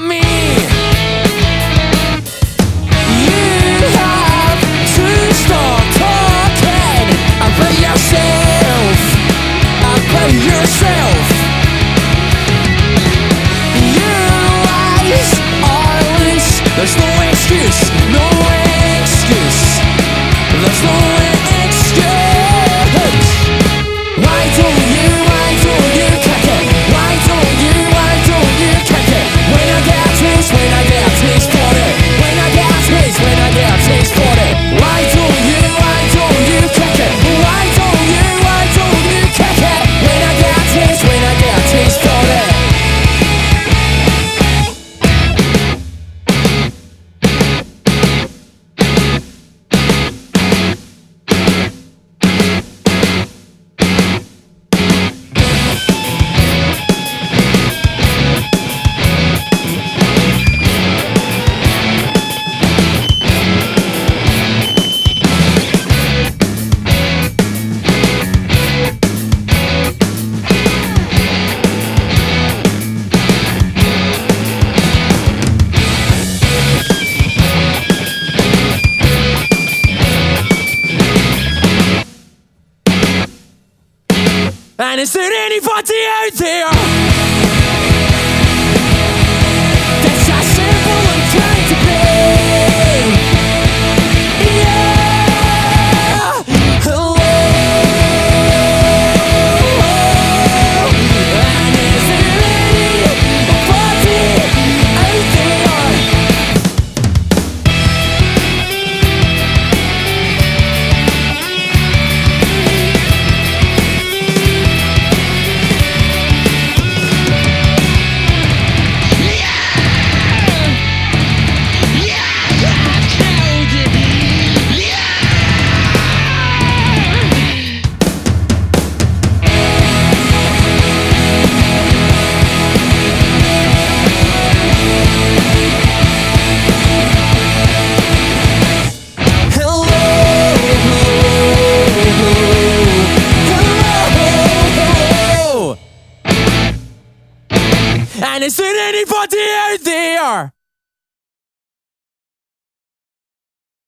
me. You have to stop talking about yourself, about yourself. There's no And is there anybody out there? And is there anybody out there?